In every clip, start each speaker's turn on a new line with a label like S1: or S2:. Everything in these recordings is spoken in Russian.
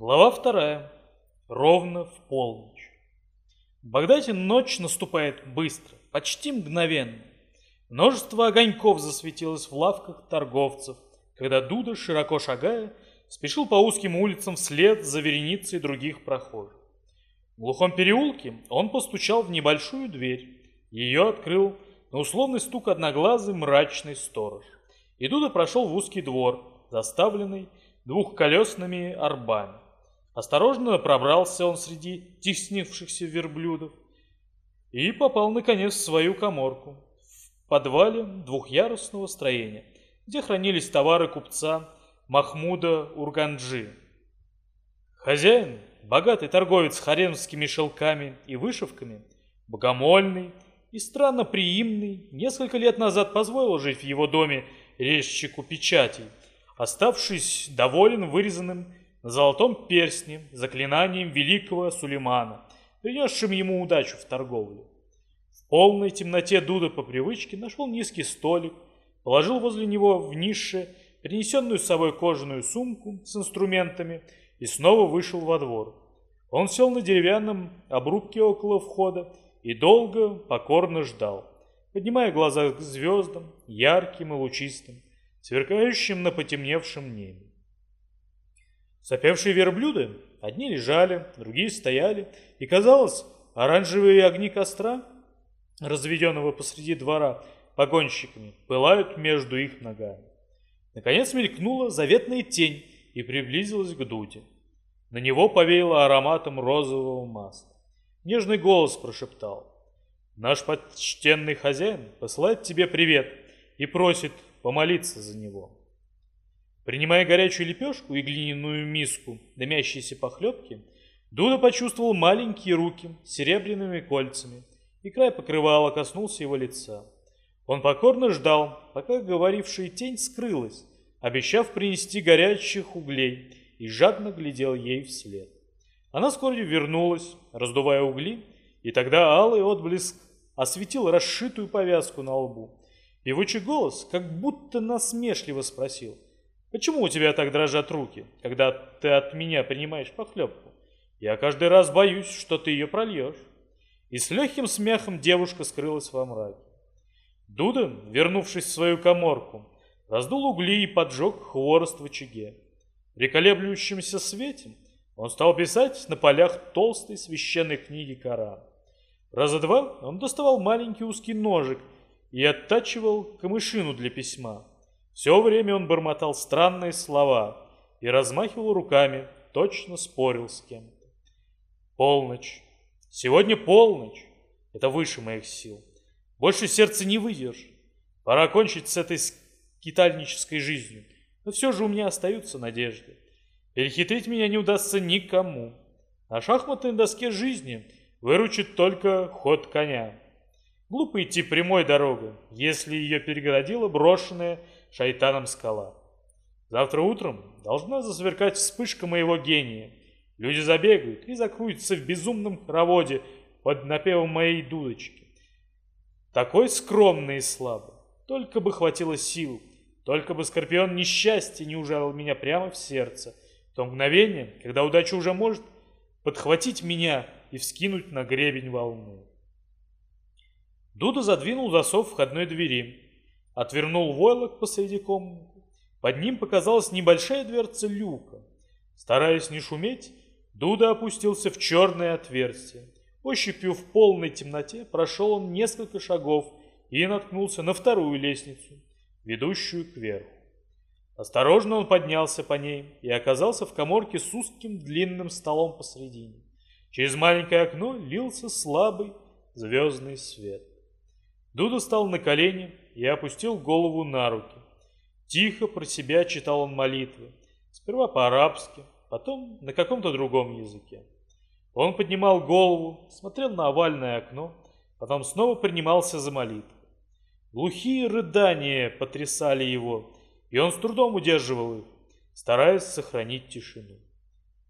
S1: Глава вторая. Ровно в полночь. В Багдаде ночь наступает быстро, почти мгновенно. Множество огоньков засветилось в лавках торговцев, когда Дуда, широко шагая, спешил по узким улицам вслед за вереницей других прохожих. В глухом переулке он постучал в небольшую дверь. Ее открыл на условный стук одноглазый мрачный сторож. И Дуда прошел в узкий двор, заставленный двухколесными арбами. Осторожно пробрался он среди теснившихся верблюдов и попал, наконец, в свою коморку в подвале двухъярусного строения, где хранились товары купца Махмуда Урганджи. Хозяин, богатый торговец харемскими шелками и вышивками, богомольный и странно приимный, несколько лет назад позволил жить в его доме резчику печатей, оставшись доволен вырезанным на золотом перстне заклинанием великого Сулеймана, принесшим ему удачу в торговле. В полной темноте Дуда по привычке нашел низкий столик, положил возле него в нише принесенную с собой кожаную сумку с инструментами и снова вышел во двор. Он сел на деревянном обрубке около входа и долго покорно ждал, поднимая глаза к звездам, ярким и лучистым, сверкающим на потемневшем небе. Сопевшие верблюды, одни лежали, другие стояли, и, казалось, оранжевые огни костра, разведенного посреди двора погонщиками, пылают между их ногами. Наконец мелькнула заветная тень и приблизилась к Дуде. На него повеяло ароматом розового масла. Нежный голос прошептал. «Наш почтенный хозяин посылает тебе привет и просит помолиться за него. Принимая горячую лепешку и глиняную миску дымящейся похлебки, Дуда почувствовал маленькие руки с серебряными кольцами, и край покрывала коснулся его лица. Он покорно ждал, пока говорившая тень скрылась, обещав принести горячих углей, и жадно глядел ей вслед. Она вскоре вернулась, раздувая угли, и тогда алый отблеск осветил расшитую повязку на лбу. Певучий голос как будто насмешливо спросил, «Почему у тебя так дрожат руки, когда ты от меня принимаешь похлебку? Я каждый раз боюсь, что ты ее прольешь». И с легким смехом девушка скрылась во мраке. Дуда, вернувшись в свою коморку, раздул угли и поджег хворост в очаге. При колеблющемся свете он стал писать на полях толстой священной книги Коран. Раза два он доставал маленький узкий ножик и оттачивал камышину для письма. Все время он бормотал странные слова и размахивал руками, точно спорил с кем-то. Полночь. Сегодня полночь. Это выше моих сил. Больше сердце не выдержит. Пора кончить с этой скитальнической жизнью. Но все же у меня остаются надежды. Перехитрить меня не удастся никому. На шахматной доске жизни выручит только ход коня. Глупо идти прямой дорогой, если ее перегородила брошенная шайтаном скала. Завтра утром должна засверкать вспышка моего гения. Люди забегают и закрутятся в безумном хороводе под напевом моей дудочки. Такой скромный и слабый. Только бы хватило сил, только бы скорпион несчастья не ужалил меня прямо в сердце. В то мгновение, когда удача уже может подхватить меня и вскинуть на гребень волны. Дуда задвинул засов входной двери, отвернул войлок посреди комнаты. Под ним показалась небольшая дверца люка. Стараясь не шуметь, Дуда опустился в черное отверстие. Ощупью в полной темноте прошел он несколько шагов и наткнулся на вторую лестницу, ведущую кверху. Осторожно он поднялся по ней и оказался в коморке с узким длинным столом посредине. Через маленькое окно лился слабый звездный свет. Дуда стал на колени и опустил голову на руки. Тихо про себя читал он молитвы, сперва по-арабски, потом на каком-то другом языке. Он поднимал голову, смотрел на овальное окно, потом снова принимался за молитву. Глухие рыдания потрясали его, и он с трудом удерживал их, стараясь сохранить тишину.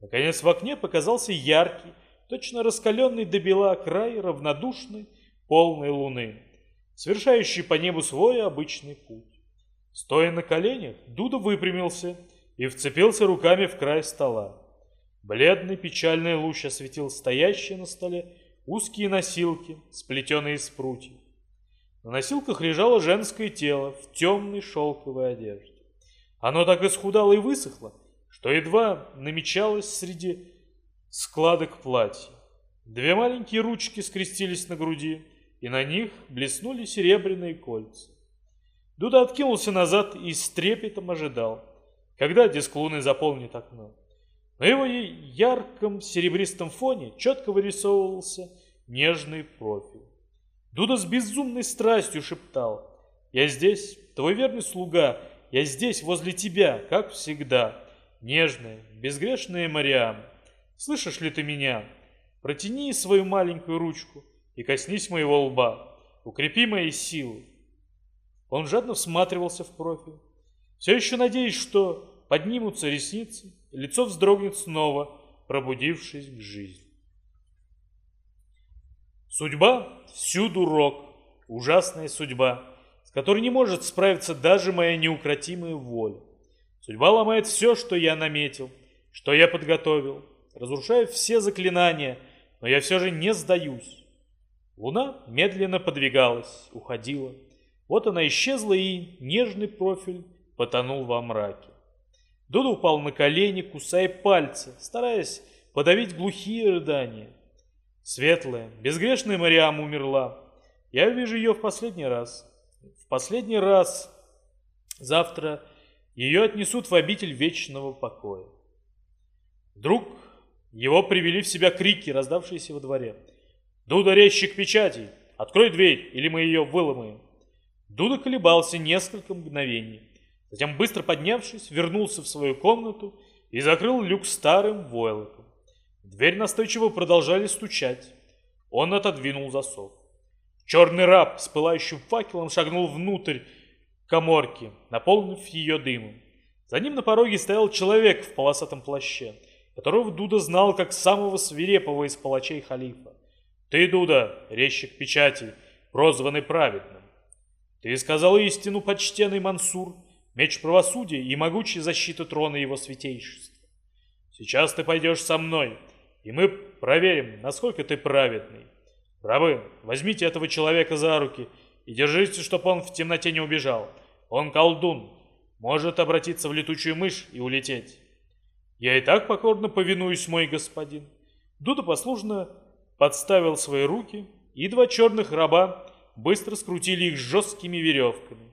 S1: Наконец в окне показался яркий, точно раскаленный до бела край равнодушной полной луны совершающий по небу свой обычный путь. Стоя на коленях, Дуда выпрямился и вцепился руками в край стола. Бледный печальный луч осветил стоящие на столе узкие носилки, сплетенные из прутьев. На носилках лежало женское тело в темной шелковой одежде. Оно так исхудало и высохло, что едва намечалось среди складок платья. Две маленькие ручки скрестились на груди, и на них блеснули серебряные кольца. Дуда откинулся назад и с трепетом ожидал, когда диск луны заполнит окно. На его ярком серебристом фоне четко вырисовывался нежный профиль. Дуда с безумной страстью шептал, «Я здесь, твой верный слуга, я здесь, возле тебя, как всегда, нежная, безгрешная Мариам. Слышишь ли ты меня? Протяни свою маленькую ручку и коснись моего лба, укрепи мои силы». Он жадно всматривался в профиль, все еще надеясь, что поднимутся ресницы, лицо вздрогнет снова, пробудившись к жизни. Судьба всюду рок, ужасная судьба, с которой не может справиться даже моя неукротимая воля. Судьба ломает все, что я наметил, что я подготовил, разрушает все заклинания, но я все же не сдаюсь. Луна медленно подвигалась, уходила. Вот она исчезла, и нежный профиль потонул во мраке. Дуда упал на колени, кусая пальцы, стараясь подавить глухие рыдания. Светлая, безгрешная Мариам умерла. Я увижу ее в последний раз. В последний раз завтра ее отнесут в обитель вечного покоя. Вдруг его привели в себя крики, раздавшиеся во дворе. «Дуда, резчик печатей! Открой дверь, или мы ее выломаем!» Дуда колебался несколько мгновений. Затем, быстро поднявшись, вернулся в свою комнату и закрыл люк старым войлоком дверь настойчиво продолжали стучать. Он отодвинул засов. Черный раб с пылающим факелом шагнул внутрь коморки, наполнив ее дымом. За ним на пороге стоял человек в полосатом плаще, которого Дуда знал как самого свирепого из палачей халифа. «Ты, Дуда, резчик печати, прозванный праведным. Ты сказал истину, почтенный Мансур, меч правосудия и могучая защита трона его святейшества. Сейчас ты пойдешь со мной, и мы проверим, насколько ты праведный. Рабы, возьмите этого человека за руки и держите, чтобы он в темноте не убежал. Он колдун, может обратиться в летучую мышь и улететь. Я и так покорно повинуюсь, мой господин. Дуда послушно подставил свои руки, и два черных раба быстро скрутили их жесткими веревками.